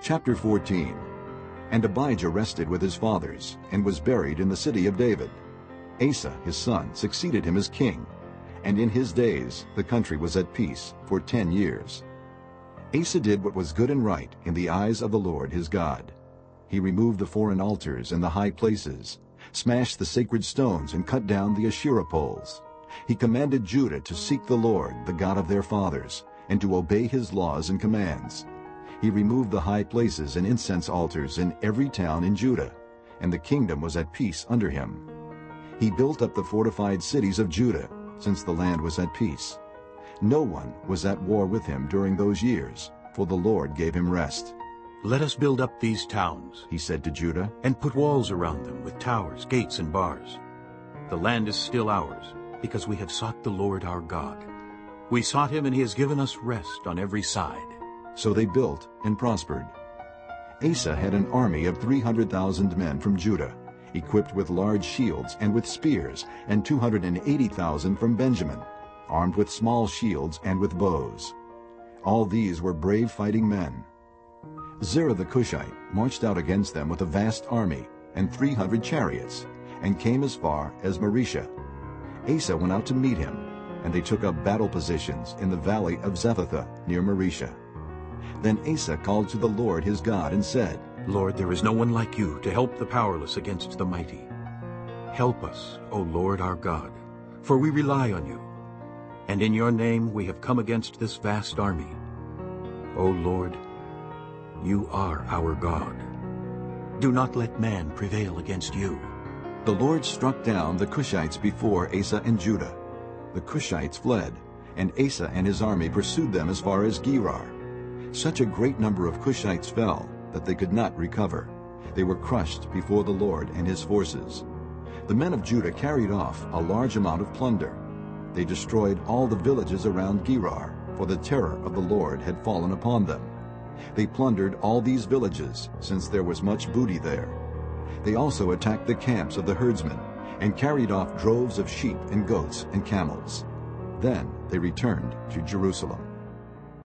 Chapter 14 And Abijah rested with his fathers, and was buried in the city of David. Asa his son succeeded him as king, and in his days the country was at peace for ten years. Asa did what was good and right in the eyes of the Lord his God. He removed the foreign altars and the high places, smashed the sacred stones, and cut down the Asherah poles. He commanded Judah to seek the Lord, the God of their fathers, and to obey his laws and commands. He removed the high places and incense altars in every town in Judah, and the kingdom was at peace under him. He built up the fortified cities of Judah, since the land was at peace. No one was at war with him during those years, for the Lord gave him rest. Let us build up these towns, He said to Judah, and put walls around them with towers, gates, and bars. The land is still ours, because we have sought the Lord our God. We sought him, and he has given us rest on every side. So they built and prospered. Asa had an army of 300,000 men from Judah, equipped with large shields and with spears, and 280,000 from Benjamin, armed with small shields and with bows. All these were brave fighting men. Zerah the Cushite marched out against them with a vast army and 300 chariots, and came as far as Mareshah. Asa went out to meet him, and they took up battle positions in the valley of Zephathah near Mareshah. Then Asa called to the Lord his God and said, Lord, there is no one like you to help the powerless against the mighty. Help us, O Lord our God, for we rely on you. And in your name we have come against this vast army. O Lord, you are our God. Do not let man prevail against you. The Lord struck down the Cushites before Asa and Judah. The Cushites fled, and Asa and his army pursued them as far as Gerar. Such a great number of Cushites fell that they could not recover. They were crushed before the Lord and his forces. The men of Judah carried off a large amount of plunder. They destroyed all the villages around Gerar, for the terror of the Lord had fallen upon them. They plundered all these villages, since there was much booty there. They also attacked the camps of the herdsmen, and carried off droves of sheep and goats and camels. Then they returned to Jerusalem.